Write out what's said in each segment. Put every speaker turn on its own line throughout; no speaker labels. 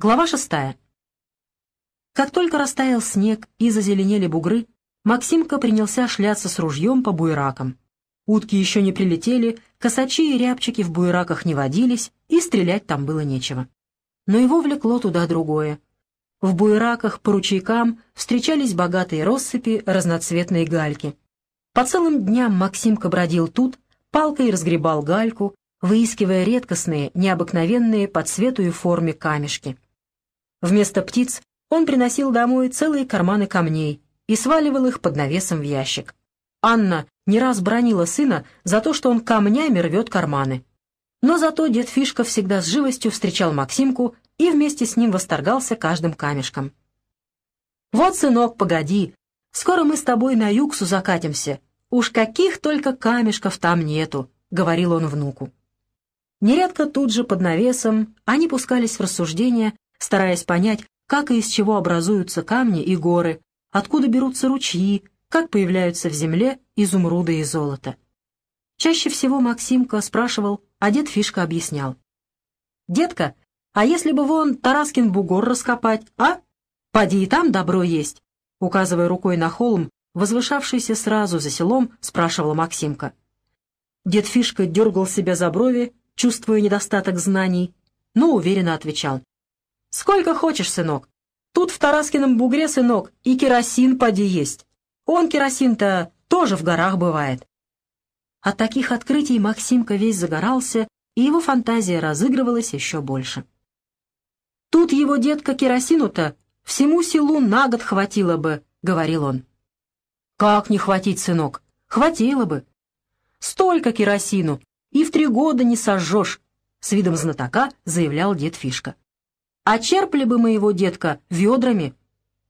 Глава шестая. Как только растаял снег и зазеленели бугры, Максимка принялся шляться с ружьем по буеракам. Утки еще не прилетели, косачи и рябчики в буераках не водились, и стрелять там было нечего. Но его влекло туда другое. В буераках по ручейкам встречались богатые россыпи разноцветной гальки. По целым дням Максимка бродил тут, палкой разгребал гальку, выискивая редкостные, необыкновенные по цвету и форме камешки. Вместо птиц он приносил домой целые карманы камней и сваливал их под навесом в ящик. Анна не раз бронила сына за то, что он камнями рвет карманы. Но зато дед Фишка всегда с живостью встречал Максимку и вместе с ним восторгался каждым камешком. «Вот, сынок, погоди, скоро мы с тобой на югсу закатимся. Уж каких только камешков там нету», — говорил он внуку. Нередко тут же под навесом они пускались в рассуждения, стараясь понять, как и из чего образуются камни и горы, откуда берутся ручьи, как появляются в земле изумруды и золото. Чаще всего Максимка спрашивал, а дед Фишка объяснял. «Детка, а если бы вон Тараскин бугор раскопать, а? Поди и там добро есть!» Указывая рукой на холм, возвышавшийся сразу за селом, спрашивала Максимка. Дед Фишка дергал себя за брови, чувствуя недостаток знаний, но уверенно отвечал. «Сколько хочешь, сынок. Тут в Тараскином бугре, сынок, и керосин поди есть. Он керосин-то тоже в горах бывает». От таких открытий Максимка весь загорался, и его фантазия разыгрывалась еще больше. «Тут его детка керосину-то всему селу на год хватило бы», — говорил он. «Как не хватить, сынок? Хватило бы. Столько керосину, и в три года не сожжешь», — с видом знатока заявлял дед Фишка. А черпали бы моего детка ведрами.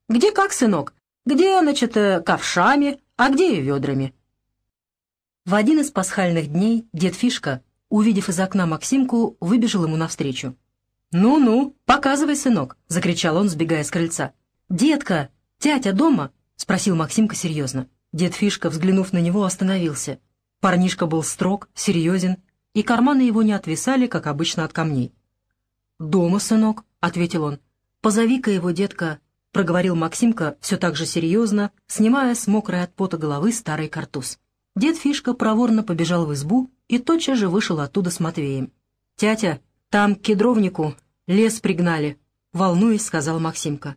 Где как, сынок? Где, значит, э, ковшами, а где и ведрами? В один из пасхальных дней дед Фишка, увидев из окна Максимку, выбежал ему навстречу. «Ну-ну, показывай, сынок!» — закричал он, сбегая с крыльца. «Детка, тятя дома?» — спросил Максимка серьезно. Дед Фишка, взглянув на него, остановился. Парнишка был строг, серьезен, и карманы его не отвисали, как обычно, от камней. «Дома, сынок», — ответил он. «Позови-ка его, детка», — проговорил Максимка все так же серьезно, снимая с мокрой от пота головы старый картуз. Дед Фишка проворно побежал в избу и тотчас же вышел оттуда с Матвеем. «Тятя, там к кедровнику лес пригнали», — волнуясь, сказал Максимка.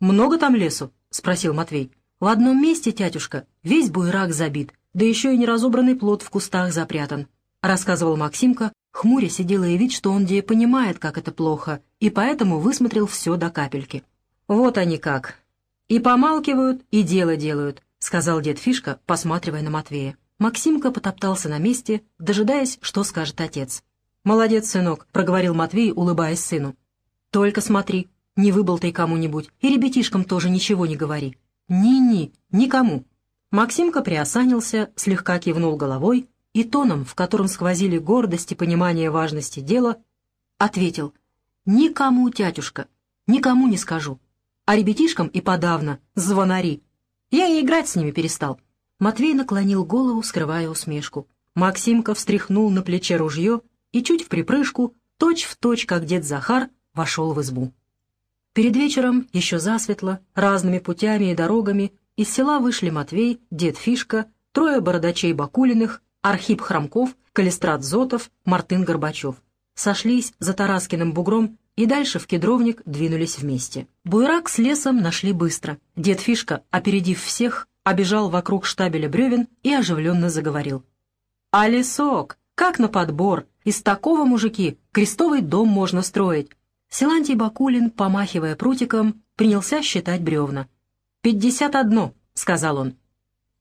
«Много там лесу?» — спросил Матвей. «В одном месте, тятюшка, весь буйрак забит, да еще и неразобранный плод в кустах запрятан», — рассказывал Максимка, хмуря сидела и вид, что он где понимает, как это плохо, и поэтому высмотрел все до капельки. «Вот они как. И помалкивают, и дело делают», — сказал дед Фишка, посматривая на Матвея. Максимка потоптался на месте, дожидаясь, что скажет отец. «Молодец, сынок», — проговорил Матвей, улыбаясь сыну. «Только смотри, не выболтай кому-нибудь, и ребятишкам тоже ничего не говори. Ни-ни, никому». Максимка приосанился, слегка кивнул головой и тоном, в котором сквозили гордость и понимание важности дела, ответил «Никому, тятюшка, никому не скажу, а ребятишкам и подавно, звонари. Я и играть с ними перестал». Матвей наклонил голову, скрывая усмешку. Максимка встряхнул на плече ружье и чуть в припрыжку, точь в точь, как дед Захар, вошел в избу. Перед вечером, еще засветло, разными путями и дорогами, из села вышли Матвей, дед Фишка, трое бородачей Бакулиных Архип Хромков, Калистрат Зотов, Мартын Горбачев. Сошлись за Тараскиным бугром и дальше в кедровник двинулись вместе. Буйрак с лесом нашли быстро. Дед Фишка, опередив всех, обежал вокруг штабеля бревен и оживленно заговорил. «А лесок! Как на подбор! Из такого, мужики, крестовый дом можно строить!» Силантий Бакулин, помахивая прутиком, принялся считать бревна. «Пятьдесят одно», — сказал он.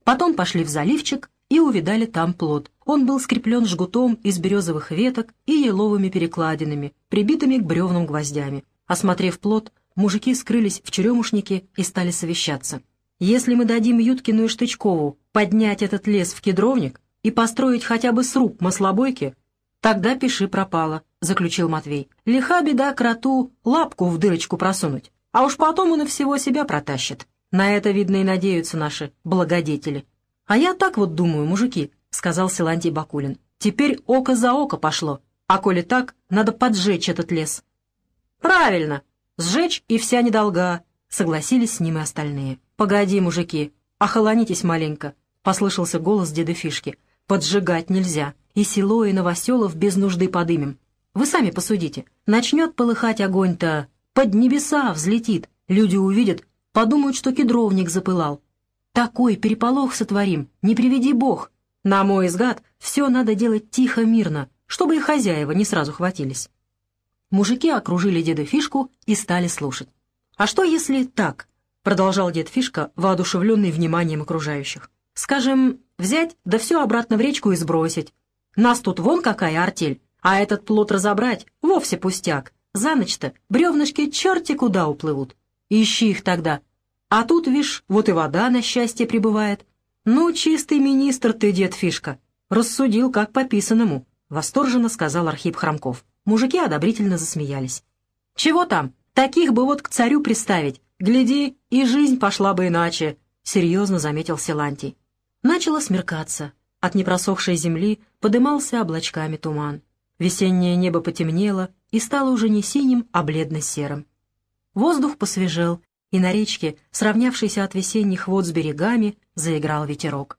Потом пошли в заливчик, и увидали там плод. Он был скреплен жгутом из березовых веток и еловыми перекладинами, прибитыми к бревнам гвоздями. Осмотрев плод, мужики скрылись в черемушнике и стали совещаться. «Если мы дадим Юткину и Штычкову поднять этот лес в кедровник и построить хотя бы сруб маслобойки, тогда пиши пропало», — заключил Матвей. «Лиха беда кроту лапку в дырочку просунуть, а уж потом он и всего себя протащит. На это, видно, и надеются наши благодетели». «А я так вот думаю, мужики», — сказал Силантий Бакулин. «Теперь око за око пошло, а коли так, надо поджечь этот лес». «Правильно», Сжечь и вся недолга, согласились с ним и остальные. Погоди, мужики, охолонитесь маленько, послышался голос деда Фишки. Поджигать нельзя, и село, и новоселов без нужды подымем. Вы сами посудите. Начнет полыхать огонь-то, под небеса взлетит. Люди увидят, подумают, что кедровник запылал. Такой переполох сотворим, не приведи бог. На мой взгляд, все надо делать тихо-мирно, чтобы и хозяева не сразу хватились. Мужики окружили деда Фишку и стали слушать. «А что, если так?» — продолжал дед Фишка, воодушевленный вниманием окружающих. «Скажем, взять, да все обратно в речку и сбросить. Нас тут вон какая артель. А этот плод разобрать — вовсе пустяк. За ночь-то бревнышки черти куда уплывут. Ищи их тогда. А тут, вишь, вот и вода на счастье прибывает. Ну, чистый министр ты, дед Фишка. Рассудил, как по писанному, — восторженно сказал Архип Хромков. Мужики одобрительно засмеялись. «Чего там? Таких бы вот к царю приставить. Гляди, и жизнь пошла бы иначе», — серьезно заметил Силантий. Начало смеркаться. От непросохшей земли подымался облачками туман. Весеннее небо потемнело и стало уже не синим, а бледно-серым. Воздух посвежел, и на речке, сравнявшейся от весенних вод с берегами, заиграл ветерок.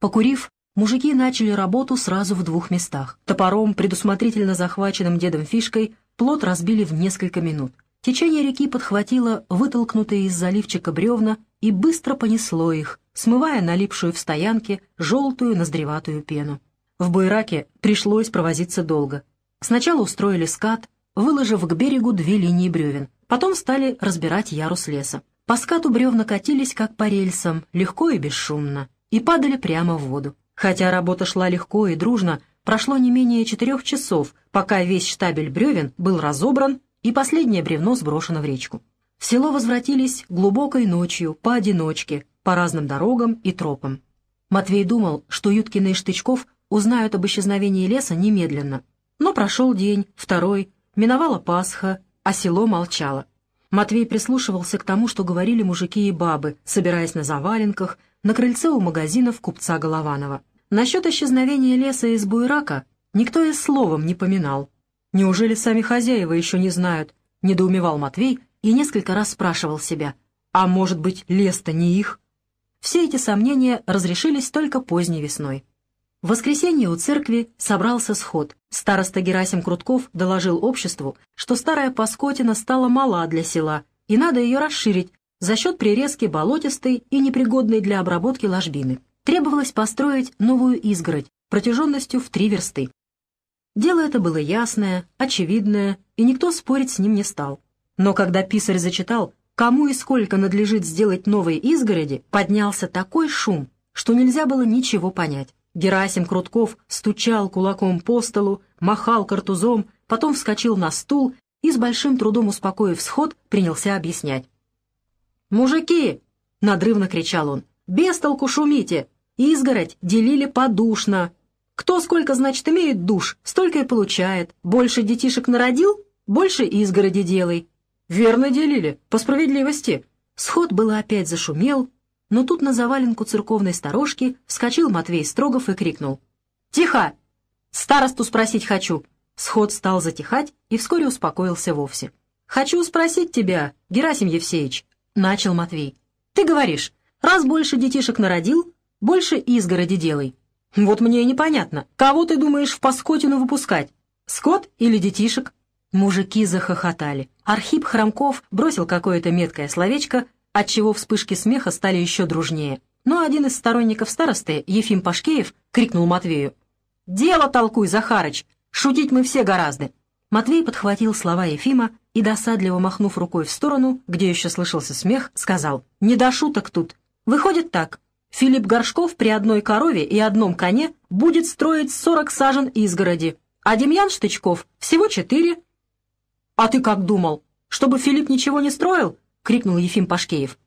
Покурив, мужики начали работу сразу в двух местах. Топором, предусмотрительно захваченным дедом фишкой, плот разбили в несколько минут. Течение реки подхватило вытолкнутые из заливчика бревна и быстро понесло их, смывая налипшую в стоянке желтую ноздреватую пену. В Буйраке пришлось провозиться долго. Сначала устроили скат, выложив к берегу две линии бревен. Потом стали разбирать ярус леса. По скату бревна катились, как по рельсам, легко и бесшумно, и падали прямо в воду. Хотя работа шла легко и дружно, прошло не менее четырех часов, пока весь штабель бревен был разобран и последнее бревно сброшено в речку. В село возвратились глубокой ночью, поодиночке, по разным дорогам и тропам. Матвей думал, что Юткина и Штычков узнают об исчезновении леса немедленно. Но прошел день, второй, миновала Пасха, а село молчало. Матвей прислушивался к тому, что говорили мужики и бабы, собираясь на заваленках, на крыльце у магазинов купца Голованова. Насчет исчезновения леса из Буйрака никто и словом не поминал. Неужели сами хозяева еще не знают? Недоумевал Матвей и несколько раз спрашивал себя. А может быть, лес-то не их? Все эти сомнения разрешились только поздней весной. В воскресенье у церкви собрался сход. Староста Герасим Крутков доложил обществу, что старая Паскотина стала мала для села, и надо ее расширить за счет прирезки болотистой и непригодной для обработки ложбины. Требовалось построить новую изгородь протяженностью в три версты. Дело это было ясное, очевидное, и никто спорить с ним не стал. Но когда писарь зачитал, кому и сколько надлежит сделать новые изгороди, поднялся такой шум, что нельзя было ничего понять. Герасим Крутков стучал кулаком по столу, махал картузом, потом вскочил на стул и, с большим трудом успокоив сход, принялся объяснять. «Мужики!» — надрывно кричал он. «Без толку шумите! Изгородь делили подушно. Кто сколько, значит, имеет душ, столько и получает. Больше детишек народил, больше изгороди делай». «Верно делили, по справедливости». Сход было опять зашумел, но тут на заваленку церковной сторожки вскочил Матвей Строгов и крикнул. «Тихо! Старосту спросить хочу!» Сход стал затихать и вскоре успокоился вовсе. «Хочу спросить тебя, Герасим Евсеевич», — начал Матвей. «Ты говоришь, раз больше детишек народил, больше изгороди делай. Вот мне и непонятно, кого ты думаешь в Паскотину выпускать, скот или детишек?» Мужики захохотали. Архип Хромков бросил какое-то меткое словечко, отчего вспышки смеха стали еще дружнее. Но один из сторонников старосты, Ефим Пашкеев, крикнул Матвею. «Дело толкуй, Захарыч! Шутить мы все гораздо!» Матвей подхватил слова Ефима и, досадливо махнув рукой в сторону, где еще слышался смех, сказал «Не до шуток тут. Выходит так. Филипп Горшков при одной корове и одном коне будет строить сорок сажен изгороди, а Демьян Штычков всего четыре». «А ты как думал? Чтобы Филипп ничего не строил?» Крикнул Ефим Пашкеев.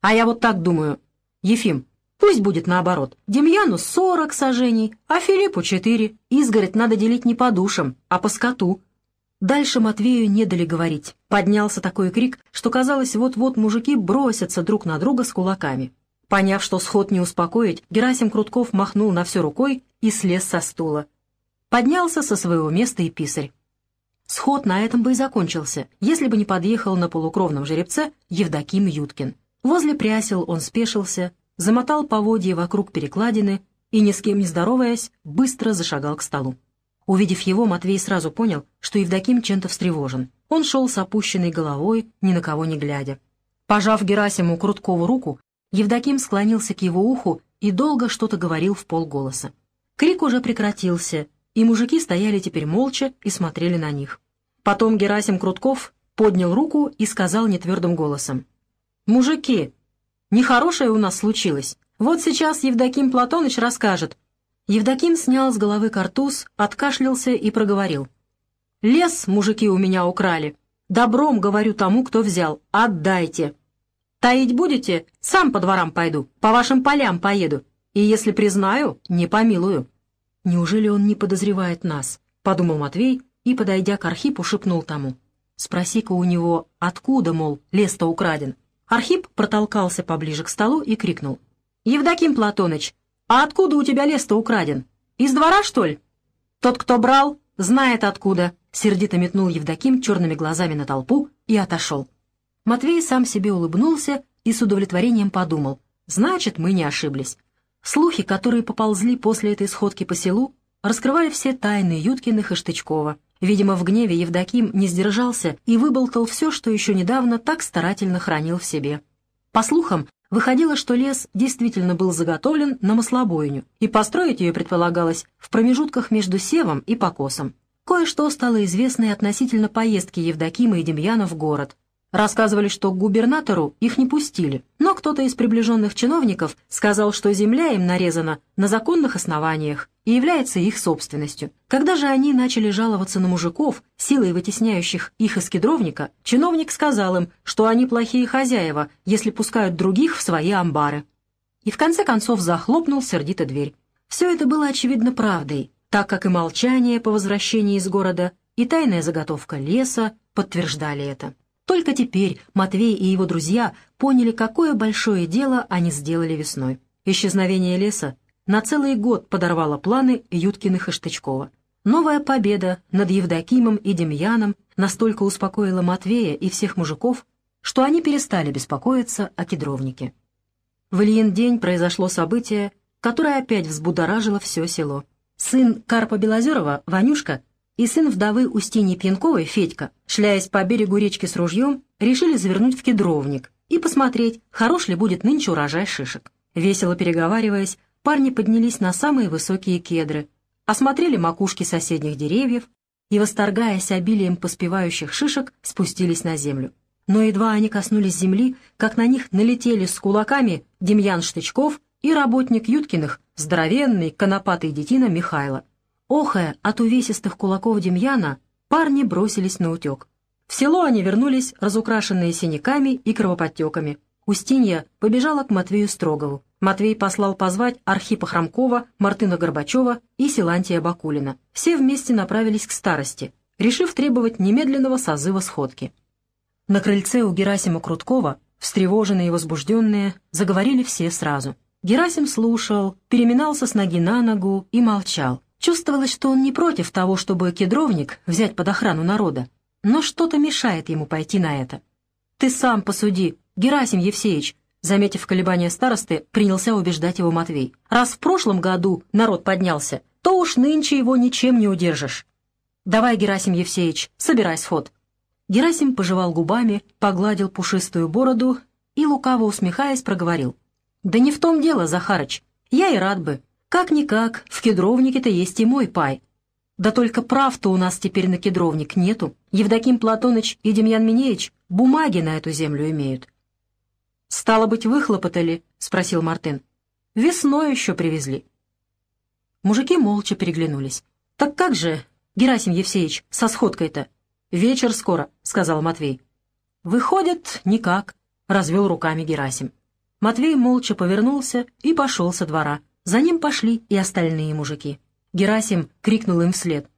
«А я вот так думаю. Ефим, пусть будет наоборот. Демьяну сорок сажений, а Филиппу четыре. Изгородь надо делить не по душам, а по скоту». Дальше Матвею не дали говорить. Поднялся такой крик, что казалось, вот-вот мужики бросятся друг на друга с кулаками. Поняв, что сход не успокоить, Герасим Крутков махнул на все рукой и слез со стула. Поднялся со своего места и писарь. Сход на этом бы и закончился, если бы не подъехал на полукровном жеребце Евдоким Юткин. Возле прясел он спешился, замотал поводье вокруг перекладины и, ни с кем не здороваясь, быстро зашагал к столу. Увидев его, Матвей сразу понял, что Евдоким чем-то встревожен. Он шел с опущенной головой, ни на кого не глядя. Пожав Герасиму Круткову руку, Евдоким склонился к его уху и долго что-то говорил в полголоса. Крик уже прекратился, и мужики стояли теперь молча и смотрели на них. Потом Герасим Крутков поднял руку и сказал нетвердым голосом. «Мужики, нехорошее у нас случилось. Вот сейчас Евдоким Платоныч расскажет, Евдоким снял с головы картуз, откашлялся и проговорил. «Лес мужики у меня украли. Добром говорю тому, кто взял. Отдайте. Таить будете? Сам по дворам пойду, по вашим полям поеду. И если признаю, не помилую». «Неужели он не подозревает нас?» — подумал Матвей и, подойдя к Архипу, шепнул тому. «Спроси-ка у него, откуда, мол, лес-то украден?» Архип протолкался поближе к столу и крикнул. «Евдоким Платоныч, «А откуда у тебя лес-то украден? Из двора, что ли?» «Тот, кто брал, знает откуда», — сердито метнул Евдоким черными глазами на толпу и отошел. Матвей сам себе улыбнулся и с удовлетворением подумал. «Значит, мы не ошиблись». Слухи, которые поползли после этой сходки по селу, раскрывали все тайны Юткиных и Штычкова. Видимо, в гневе Евдоким не сдержался и выболтал все, что еще недавно так старательно хранил в себе. По слухам, Выходило, что лес действительно был заготовлен на маслобойню, и построить ее предполагалось в промежутках между севом и покосом. Кое-что стало известно и относительно поездки Евдокима и Демьяна в город. Рассказывали, что к губернатору их не пустили, но кто-то из приближенных чиновников сказал, что земля им нарезана на законных основаниях и является их собственностью. Когда же они начали жаловаться на мужиков, силой вытесняющих их из кедровника, чиновник сказал им, что они плохие хозяева, если пускают других в свои амбары. И в конце концов захлопнул сердито дверь. Все это было очевидно правдой, так как и молчание по возвращении из города, и тайная заготовка леса подтверждали это. Только теперь Матвей и его друзья поняли, какое большое дело они сделали весной. Исчезновение леса на целый год подорвало планы Юткиных и Штычкова. Новая победа над Евдокимом и Демьяном настолько успокоила Матвея и всех мужиков, что они перестали беспокоиться о кедровнике. В Ильин день произошло событие, которое опять взбудоражило все село. Сын Карпа Белозерова, Ванюшка, и сын вдовы Устиньи Пьянковой, Федька, шляясь по берегу речки с ружьем, решили завернуть в кедровник и посмотреть, хорош ли будет нынче урожай шишек. Весело переговариваясь, парни поднялись на самые высокие кедры, осмотрели макушки соседних деревьев и, восторгаясь обилием поспевающих шишек, спустились на землю. Но едва они коснулись земли, как на них налетели с кулаками Демьян Штычков и работник Юткиных, здоровенный, конопатый детина Михайло. Охая от увесистых кулаков Демьяна, парни бросились на утек. В село они вернулись, разукрашенные синяками и кровоподтеками. Устинья побежала к Матвею Строгову. Матвей послал позвать Архипа Хромкова, Мартына Горбачева и Силантия Бакулина. Все вместе направились к старости, решив требовать немедленного созыва сходки. На крыльце у Герасима Круткова, встревоженные и возбужденные, заговорили все сразу. Герасим слушал, переминался с ноги на ногу и молчал. Чувствовалось, что он не против того, чтобы кедровник взять под охрану народа, но что-то мешает ему пойти на это. «Ты сам посуди, Герасим Евсеевич», заметив колебания старосты, принялся убеждать его Матвей. «Раз в прошлом году народ поднялся, то уж нынче его ничем не удержишь. Давай, Герасим Евсеевич, собирай сход». Герасим пожевал губами, погладил пушистую бороду и, лукаво усмехаясь, проговорил. «Да не в том дело, Захарыч. Я и рад бы. Как-никак, в кедровнике-то есть и мой пай. Да только прав-то у нас теперь на кедровник нету. Евдоким Платоныч и Демьян Минеевич бумаги на эту землю имеют. «Стало быть, выхлопотали?» — спросил Мартын. «Весной еще привезли». Мужики молча переглянулись. «Так как же, Герасим Евсеевич, со сходкой-то?» «Вечер скоро», — сказал Матвей. «Выходит, никак», — развел руками Герасим. Матвей молча повернулся и пошел со двора. За ним пошли и остальные мужики. Герасим крикнул им вслед.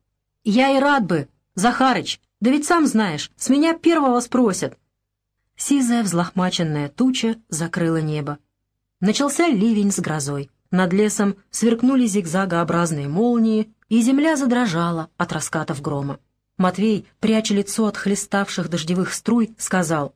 «Я и рад бы! Захарыч! Да ведь сам знаешь, с меня первого спросят!» Сизая взлохмаченная туча закрыла небо. Начался ливень с грозой. Над лесом сверкнули зигзагообразные молнии, и земля задрожала от раскатов грома. Матвей, пряча лицо от хлеставших дождевых струй, сказал,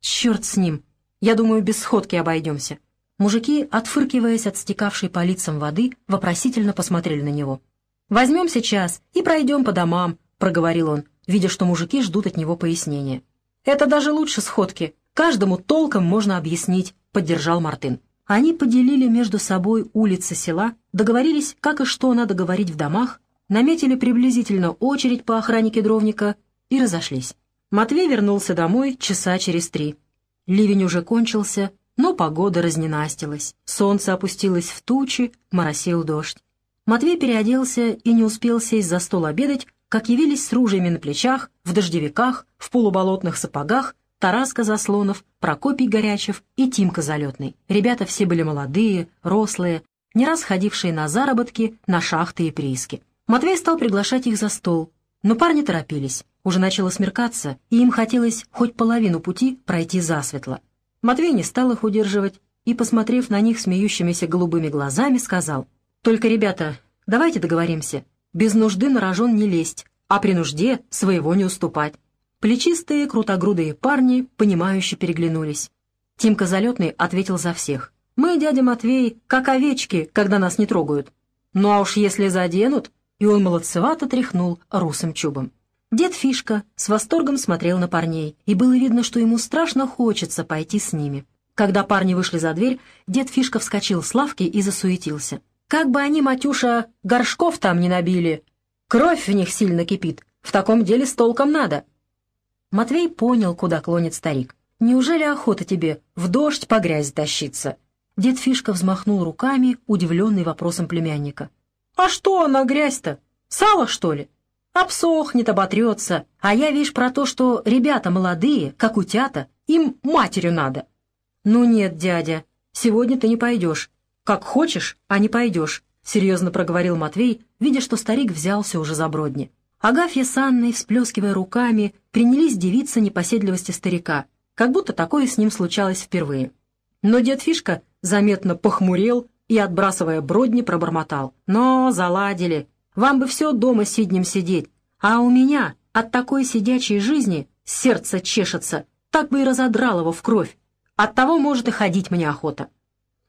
«Черт с ним! Я думаю, без сходки обойдемся». Мужики, отфыркиваясь от стекавшей по лицам воды, вопросительно посмотрели на него. «Возьмем сейчас и пройдем по домам», — проговорил он, видя, что мужики ждут от него пояснения. «Это даже лучше сходки. Каждому толком можно объяснить», — поддержал Мартын. Они поделили между собой улицы села, договорились, как и что надо говорить в домах, наметили приблизительно очередь по охране кедровника и разошлись. Матвей вернулся домой часа через три. Ливень уже кончился, но погода разненастилась. Солнце опустилось в тучи, моросил дождь. Матвей переоделся и не успел сесть за стол обедать, как явились с ружьями на плечах, в дождевиках, в полуболотных сапогах Тараска Заслонов, Прокопий Горячев и Тимка Залетный. Ребята все были молодые, рослые, не раз ходившие на заработки, на шахты и прииски. Матвей стал приглашать их за стол, но парни торопились. Уже начало смеркаться, и им хотелось хоть половину пути пройти засветло. Матвей не стал их удерживать и, посмотрев на них смеющимися голубыми глазами, сказал, «Только, ребята, давайте договоримся. Без нужды на рожон не лезть, а при нужде своего не уступать». Плечистые, крутогрудые парни, понимающе переглянулись. Тимка Залетный ответил за всех. «Мы, дядя Матвей, как овечки, когда нас не трогают. Ну а уж если заденут, и он молодцевато тряхнул русым чубом. Дед Фишка с восторгом смотрел на парней, и было видно, что ему страшно хочется пойти с ними. Когда парни вышли за дверь, дед Фишка вскочил с лавки и засуетился. «Как бы они, Матюша, горшков там не набили! Кровь в них сильно кипит, в таком деле с толком надо!» Матвей понял, куда клонит старик. «Неужели охота тебе в дождь по грязи тащиться?» Дед Фишка взмахнул руками, удивленный вопросом племянника. «А что она грязь-то? Сало, что ли? Обсохнет, оботрется. А я, видишь, про то, что ребята молодые, как утята, им матерью надо». «Ну нет, дядя, сегодня ты не пойдешь. Как хочешь, а не пойдешь», — серьезно проговорил Матвей, видя, что старик взялся уже за бродни. Агафья с Анной, всплескивая руками, принялись дивиться непоседливости старика, как будто такое с ним случалось впервые. Но дед Фишка заметно похмурел и, отбрасывая бродни, пробормотал. «Но заладили. Вам бы все дома сиднем сидеть. А у меня от такой сидячей жизни сердце чешется, так бы и разодрал его в кровь. Оттого, может, и ходить мне охота».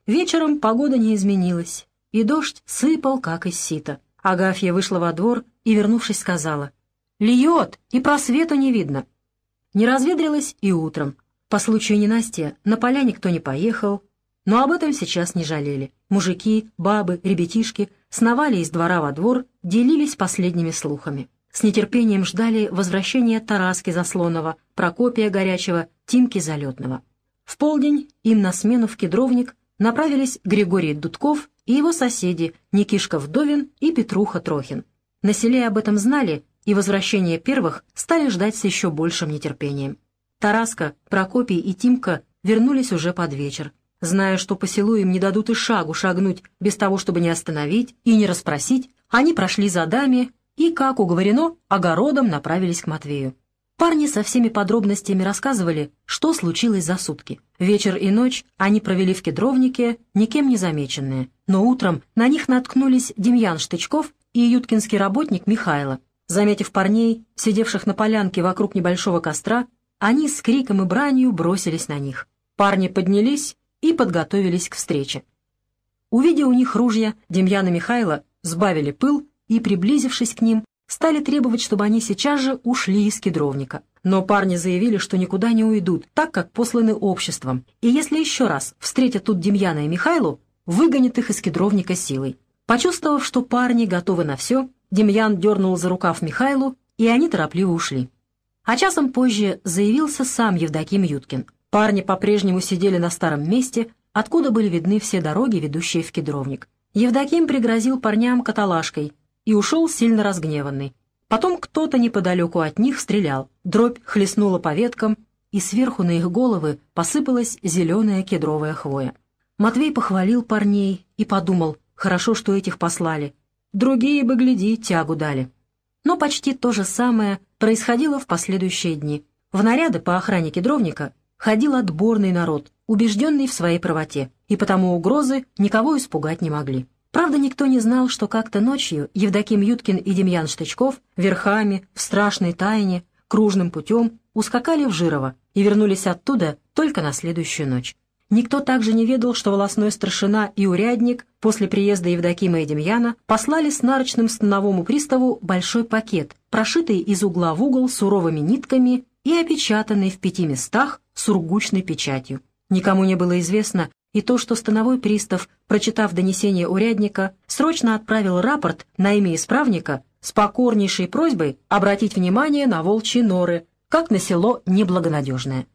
Вечером погода не изменилась, и дождь сыпал, как из сита. Агафья вышла во двор и, вернувшись, сказала. «Льет, и просвету не видно». Не разведрилось и утром. По случаю ненастья на поля никто не поехал, но об этом сейчас не жалели. Мужики, бабы, ребятишки сновали из двора во двор, делились последними слухами. С нетерпением ждали возвращения Тараски Заслонова, Прокопия Горячего, Тимки Залетного. В полдень им на смену в Кедровник направились Григорий Дудков и его соседи Никишка Вдовин и Петруха Трохин. На селе об этом знали, и возвращение первых стали ждать с еще большим нетерпением. Тараска, Прокопий и Тимка вернулись уже под вечер зная, что по селу им не дадут и шагу шагнуть без того, чтобы не остановить и не расспросить, они прошли за дами и, как уговорено, огородом направились к Матвею. Парни со всеми подробностями рассказывали, что случилось за сутки. Вечер и ночь они провели в кедровнике, никем не замеченные. Но утром на них наткнулись Демьян Штычков и юткинский работник Михайло. Заметив парней, сидевших на полянке вокруг небольшого костра, они с криком и бранью бросились на них. Парни поднялись и подготовились к встрече. Увидя у них ружья, Демьян и Михайло сбавили пыл и, приблизившись к ним, стали требовать, чтобы они сейчас же ушли из кедровника. Но парни заявили, что никуда не уйдут, так как посланы обществом, и если еще раз встретят тут Демьяна и Михайлу, выгонят их из кедровника силой. Почувствовав, что парни готовы на все, Демьян дернул за рукав Михайлу, и они торопливо ушли. А часом позже заявился сам Евдоким Юткин. Парни по-прежнему сидели на старом месте, откуда были видны все дороги, ведущие в кедровник. Евдоким пригрозил парням каталажкой и ушел сильно разгневанный. Потом кто-то неподалеку от них стрелял, дробь хлестнула по веткам, и сверху на их головы посыпалась зеленая кедровая хвоя. Матвей похвалил парней и подумал, хорошо, что этих послали. Другие бы, гляди, тягу дали. Но почти то же самое происходило в последующие дни. В наряды по охране кедровника ходил отборный народ, убежденный в своей правоте, и потому угрозы никого испугать не могли. Правда, никто не знал, что как-то ночью Евдоким Юткин и Демьян Штычков верхами, в страшной тайне, кружным путем ускакали в Жирово и вернулись оттуда только на следующую ночь. Никто также не ведал, что волосной старшина и урядник после приезда Евдокима и Демьяна послали с нарочным становому приставу большой пакет, прошитый из угла в угол суровыми нитками и опечатанный в пяти местах сургучной печатью. Никому не было известно и то, что становой пристав, прочитав донесение урядника, срочно отправил рапорт на имя исправника с покорнейшей просьбой обратить внимание на волчьи норы, как на село неблагонадежное.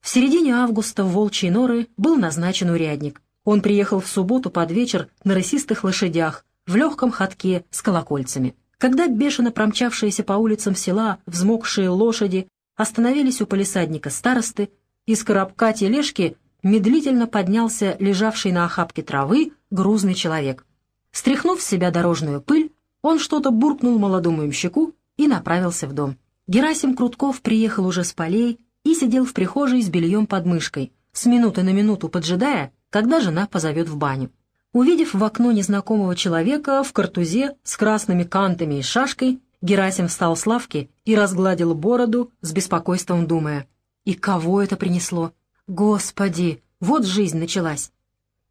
В середине августа в Волчьи норы был назначен урядник. Он приехал в субботу под вечер на рысистых лошадях, в легком ходке с колокольцами. Когда бешено промчавшиеся по улицам села взмокшие лошади остановились у полисадника старосты, из коробка тележки медлительно поднялся лежавший на охапке травы грузный человек. Стряхнув с себя дорожную пыль, он что-то буркнул молодому имщику и направился в дом. Герасим Крутков приехал уже с полей и сидел в прихожей с бельем под мышкой, с минуты на минуту поджидая, когда жена позовет в баню. Увидев в окно незнакомого человека в картузе с красными кантами и шашкой, Герасим встал с лавки и разгладил бороду, с беспокойством думая. «И кого это принесло? Господи, вот жизнь началась!»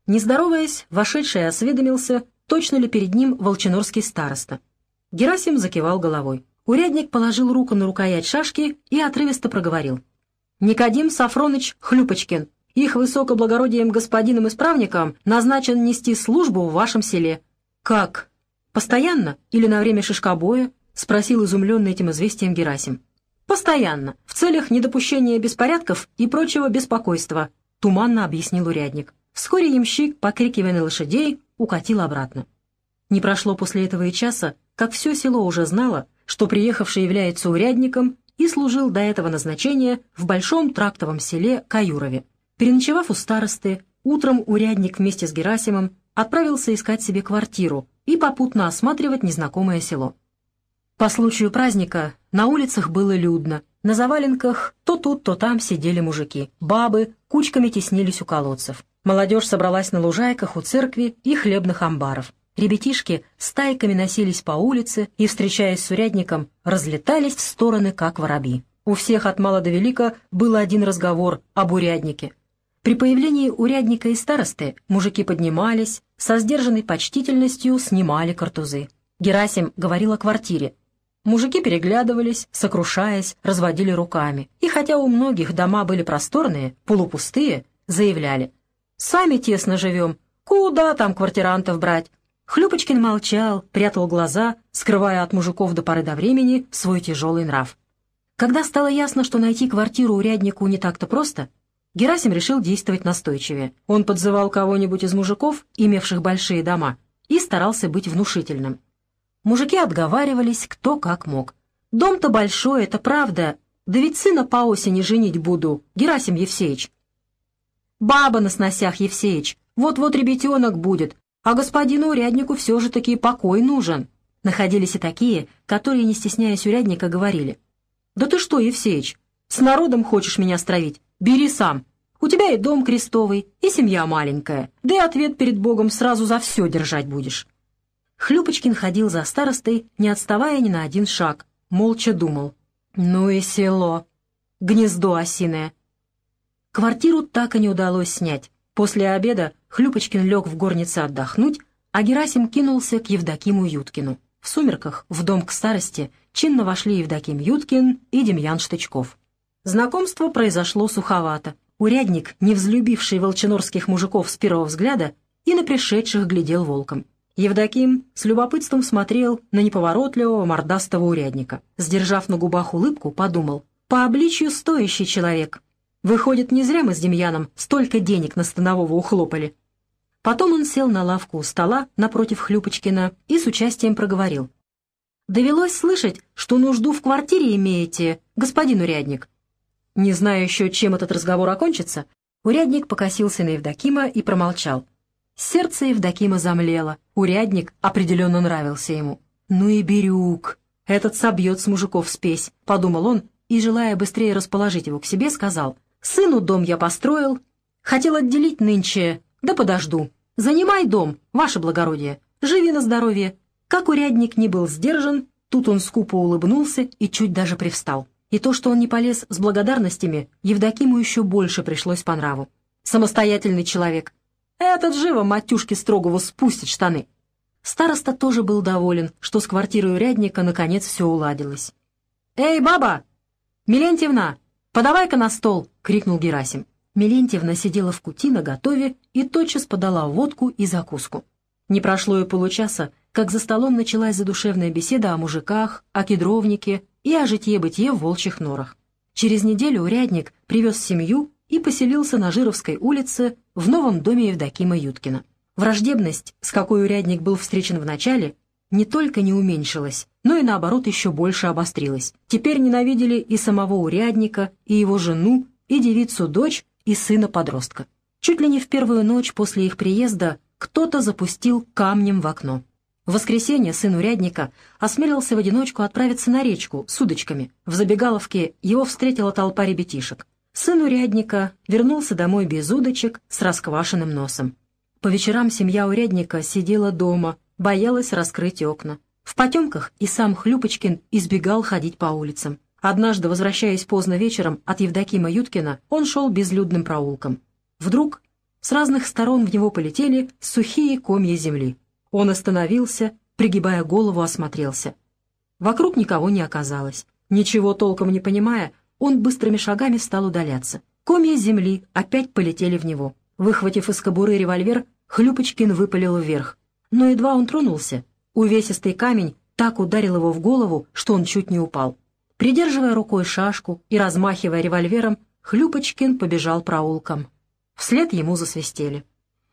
Не здороваясь, вошедший осведомился, точно ли перед ним волчинорский староста. Герасим закивал головой. Урядник положил руку на рукоять шашки и отрывисто проговорил. Никодим Сафроныч Хлюпочкин, их высокоблагородием господином-исправником назначен нести службу в вашем селе». «Как? Постоянно или на время шишкобоя?» — спросил изумленный этим известием Герасим. «Постоянно, в целях недопущения беспорядков и прочего беспокойства», — туманно объяснил урядник. Вскоре ямщик, покрикивая на лошадей, укатил обратно. Не прошло после этого и часа, как все село уже знало, что приехавший является урядником и служил до этого назначения в большом трактовом селе Каюрове. Переночевав у старосты, утром урядник вместе с Герасимом отправился искать себе квартиру и попутно осматривать незнакомое село. По случаю праздника на улицах было людно. На заваленках то тут, то там сидели мужики. Бабы кучками теснились у колодцев. Молодежь собралась на лужайках у церкви и хлебных амбаров. Ребятишки стайками носились по улице и, встречаясь с урядником, разлетались в стороны, как воробьи. У всех от мала до велика был один разговор об уряднике. При появлении урядника и старосты мужики поднимались, со сдержанной почтительностью снимали картузы. Герасим говорил о квартире. Мужики переглядывались, сокрушаясь, разводили руками. И хотя у многих дома были просторные, полупустые, заявляли. «Сами тесно живем. Куда там квартирантов брать? Хлюпочкин молчал, прятал глаза, скрывая от мужиков до поры до времени свой тяжелый нрав. Когда стало ясно, что найти квартиру уряднику не так-то просто, Герасим решил действовать настойчивее. Он подзывал кого-нибудь из мужиков, имевших большие дома, и старался быть внушительным. Мужики отговаривались кто как мог. «Дом-то большой, это правда, да ведь сына по осени женить буду, Герасим Евсеич». «Баба на сносях, Евсеич, вот-вот ребятенок будет, а господину уряднику все же таки покой нужен. Находились и такие, которые, не стесняясь урядника, говорили. «Да ты что, Евсеич, с народом хочешь меня стравить? Бери сам. У тебя и дом крестовый, и семья маленькая, да и ответ перед Богом сразу за все держать будешь». Хлюпочкин ходил за старостой, не отставая ни на один шаг, молча думал. «Ну и село. Гнездо осиное». Квартиру так и не удалось снять. После обеда Хлюпочкин лег в горнице отдохнуть, а Герасим кинулся к Евдокиму Юткину. В сумерках в дом к старости чинно вошли Евдоким Юткин и Демьян Штычков. Знакомство произошло суховато. Урядник, не взлюбивший волчинорских мужиков с первого взгляда, и на пришедших глядел волком. Евдоким с любопытством смотрел на неповоротливого мордастого урядника. Сдержав на губах улыбку, подумал, «По обличью стоящий человек, Выходит, не зря мы с Демьяном столько денег на Станового ухлопали. Потом он сел на лавку у стола напротив Хлюпочкина и с участием проговорил. «Довелось слышать, что нужду в квартире имеете, господин урядник». Не зная еще, чем этот разговор окончится, урядник покосился на Евдокима и промолчал. Сердце Евдокима замлело, урядник определенно нравился ему. «Ну и берюк! Этот собьет с мужиков спесь», — подумал он, и, желая быстрее расположить его к себе, сказал — Сыну дом я построил. Хотел отделить нынче, да подожду. «Занимай дом, ваше благородие, живи на здоровье». Как урядник не был сдержан, тут он скупо улыбнулся и чуть даже привстал. И то, что он не полез с благодарностями, Евдокиму еще больше пришлось по нраву. Самостоятельный человек. Этот живо матюшке Строгову спустит штаны. Староста тоже был доволен, что с квартирой урядника наконец все уладилось. «Эй, баба! Милентьевна, подавай-ка на стол!» — крикнул Герасим. Милентьевна сидела в кути на готове и тотчас подала водку и закуску. Не прошло и получаса, как за столом началась задушевная беседа о мужиках, о кедровнике и о житье-бытие в волчьих норах. Через неделю урядник привез семью и поселился на Жировской улице в новом доме Евдокима Юткина. Враждебность, с какой урядник был встречен в начале, не только не уменьшилась, но и наоборот еще больше обострилась. Теперь ненавидели и самого урядника, и его жену, и девицу-дочь, и сына-подростка. Чуть ли не в первую ночь после их приезда кто-то запустил камнем в окно. В воскресенье сын урядника осмелился в одиночку отправиться на речку с удочками. В забегаловке его встретила толпа ребятишек. Сын урядника вернулся домой без удочек с расквашенным носом. По вечерам семья урядника сидела дома, боялась раскрыть окна. В потемках и сам Хлюпочкин избегал ходить по улицам. Однажды, возвращаясь поздно вечером от Евдокима Юткина, он шел безлюдным проулком. Вдруг с разных сторон в него полетели сухие комья земли. Он остановился, пригибая голову, осмотрелся. Вокруг никого не оказалось. Ничего толком не понимая, он быстрыми шагами стал удаляться. Комья земли опять полетели в него. Выхватив из кобуры револьвер, Хлюпочкин выпалил вверх. Но едва он тронулся, увесистый камень так ударил его в голову, что он чуть не упал. Придерживая рукой шашку и размахивая револьвером, Хлюпочкин побежал проулком. Вслед ему засвистели.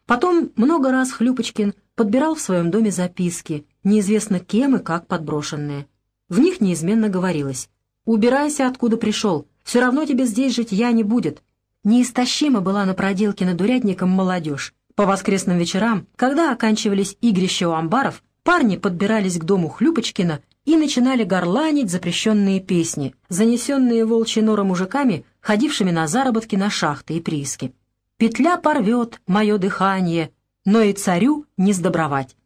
Потом много раз Хлюпочкин подбирал в своем доме записки, неизвестно кем и как подброшенные. В них неизменно говорилось «Убирайся, откуда пришел, все равно тебе здесь жить я не будет». Неистощима была на проделке над урядником молодежь. По воскресным вечерам, когда оканчивались игрища у амбаров, парни подбирались к дому Хлюпочкина и начинали горланить запрещенные песни, занесенные волчьи нора мужиками, ходившими на заработки на шахты и прииски. «Петля порвет мое дыхание, но и царю не сдобровать».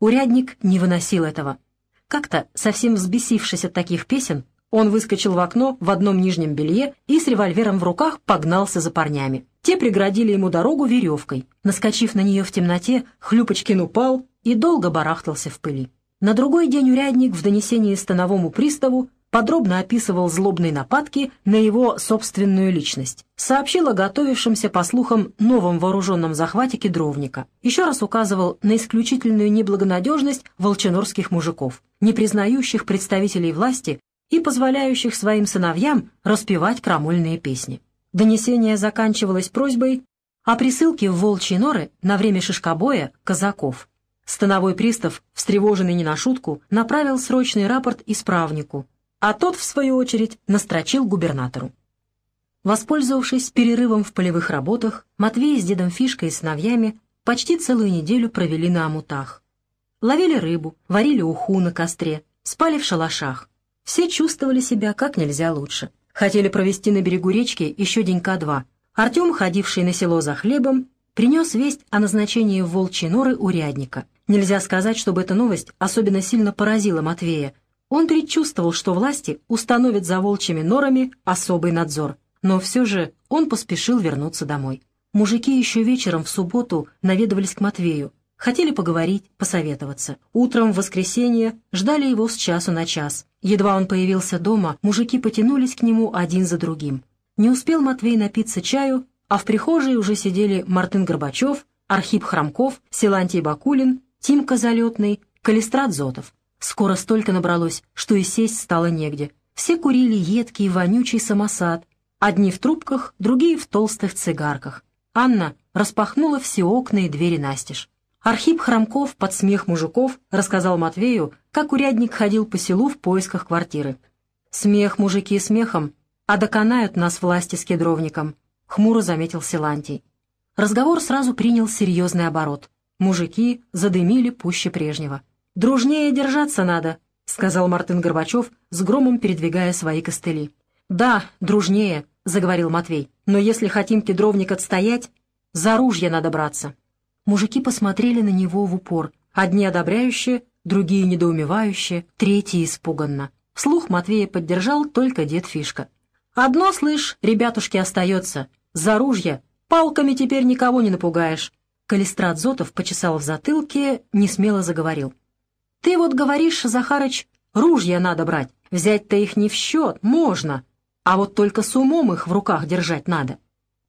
Урядник не выносил этого. Как-то, совсем взбесившись от таких песен, он выскочил в окно в одном нижнем белье и с револьвером в руках погнался за парнями. Те преградили ему дорогу веревкой. Наскочив на нее в темноте, Хлюпочкин упал и долго барахтался в пыли. На другой день урядник в донесении становому приставу подробно описывал злобные нападки на его собственную личность. Сообщил о готовившемся, по слухам, новом вооруженном захвате кедровника. Еще раз указывал на исключительную неблагонадежность волчанорских мужиков, не признающих представителей власти и позволяющих своим сыновьям распевать крамольные песни. Донесение заканчивалось просьбой о присылке в волчьи норы на время шишкобоя казаков. Становой пристав, встревоженный не на шутку, направил срочный рапорт исправнику, а тот, в свою очередь, настрочил губернатору. Воспользовавшись перерывом в полевых работах, Матвей с дедом Фишкой и сыновьями почти целую неделю провели на омутах. Ловили рыбу, варили уху на костре, спали в шалашах. Все чувствовали себя как нельзя лучше. Хотели провести на берегу речки еще денька-два. Артем, ходивший на село за хлебом, принес весть о назначении в волчьи норы урядника. Нельзя сказать, чтобы эта новость особенно сильно поразила Матвея, он предчувствовал, что власти установят за волчьими норами особый надзор, но все же он поспешил вернуться домой. Мужики еще вечером в субботу наведывались к Матвею, хотели поговорить, посоветоваться. Утром в воскресенье ждали его с часу на час. Едва он появился дома, мужики потянулись к нему один за другим. Не успел Матвей напиться чаю, а в прихожей уже сидели Мартын Горбачев, Архип Хромков, Силантий Бакулин, Тимка Залетный, Калистрат Зотов. Скоро столько набралось, что и сесть стало негде. Все курили едкий, вонючий самосад. Одни в трубках, другие в толстых цигарках. Анна распахнула все окна и двери настежь. Архип Хромков под смех мужиков рассказал Матвею, как урядник ходил по селу в поисках квартиры. «Смех мужики смехом, а доконают нас власти с кедровником», — хмуро заметил Силантий. Разговор сразу принял серьезный оборот. Мужики задымили пуще прежнего. «Дружнее держаться надо», — сказал Мартын Горбачев, с громом передвигая свои костыли. «Да, дружнее», — заговорил Матвей. «Но если хотим кедровник отстоять, за ружье надо браться». Мужики посмотрели на него в упор. Одни одобряющие, другие недоумевающие, третьи испуганно. Вслух Матвея поддержал только дед Фишка. «Одно, слышь, ребятушки, остается. За ружья. Палками теперь никого не напугаешь». Калистрат Зотов почесал в затылке, не смело заговорил. «Ты вот говоришь, Захарыч, ружья надо брать. Взять-то их не в счет, можно. А вот только с умом их в руках держать надо».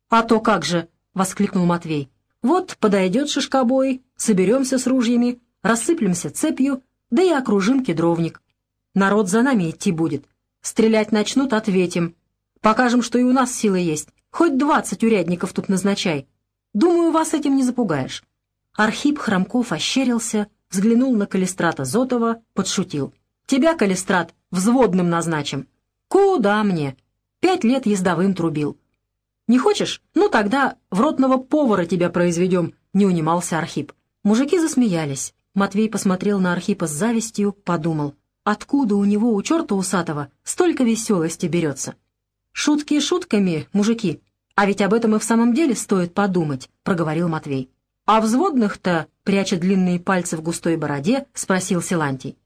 «А то как же!» — воскликнул Матвей. «Вот подойдет шишкобой, соберемся с ружьями, рассыплемся цепью, да и окружим кедровник. Народ за нами идти будет. Стрелять начнут — ответим. Покажем, что и у нас силы есть. Хоть двадцать урядников тут назначай. Думаю, вас этим не запугаешь». Архип Хромков ощерился, взглянул на Калистрата Зотова, подшутил. «Тебя, Калистрат, взводным назначим». «Куда мне? Пять лет ездовым трубил. Не хочешь? Ну тогда в ротного повара тебя произведем», — не унимался Архип. Мужики засмеялись. Матвей посмотрел на Архипа с завистью, подумал, откуда у него, у черта усатого, столько веселости берется. «Шутки шутками, мужики, а ведь об этом и в самом деле стоит подумать», — проговорил Матвей. «А взводных-то, пряча длинные пальцы в густой бороде, спросил Силантий.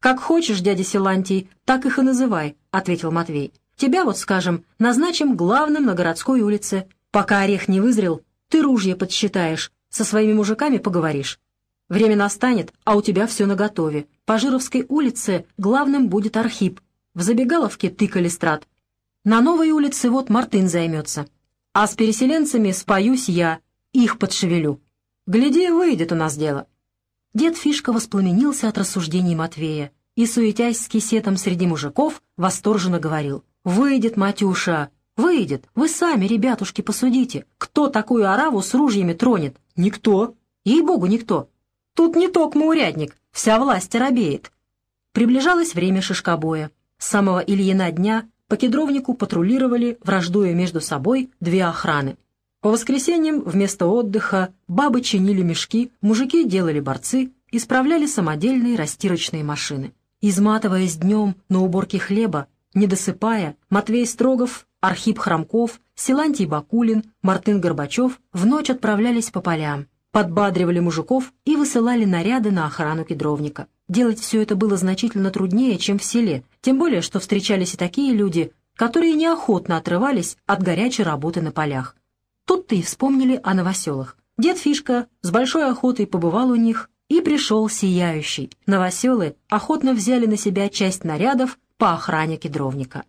«Как хочешь, дядя Силантий, так их и называй», — ответил Матвей. «Тебя вот, скажем, назначим главным на городской улице. Пока орех не вызрел, ты ружье подсчитаешь, со своими мужиками поговоришь. Время настанет, а у тебя все наготове. По Жировской улице главным будет Архип. В забегаловке ты калистрат. На новой улице вот Мартын займется. А с переселенцами споюсь я, их подшевелю. Гляди, выйдет у нас дело». Дед Фишка воспламенился от рассуждений Матвея и, суетясь с кисетом среди мужиков, восторженно говорил. «Выйдет, Матюша, выйдет. Вы сами, ребятушки, посудите. Кто такую ораву с ружьями тронет? Никто. Ей-богу, никто. Тут не токмо урядник, вся власть робеет. Приближалось время шишкобоя. С самого Ильина дня по кедровнику патрулировали, враждуя между собой, две охраны. По воскресеньям вместо отдыха бабы чинили мешки, мужики делали борцы, исправляли самодельные растирочные машины. Изматываясь днем на уборке хлеба, не досыпая, Матвей Строгов, Архип Хромков, Силантий Бакулин, Мартын Горбачев в ночь отправлялись по полям, подбадривали мужиков и высылали наряды на охрану кедровника. Делать все это было значительно труднее, чем в селе, тем более, что встречались и такие люди, которые неохотно отрывались от горячей работы на полях. Тут-то и вспомнили о новоселах. Дед Фишка с большой охотой побывал у них и пришел сияющий. Новоселы охотно взяли на себя часть нарядов по охране кедровника.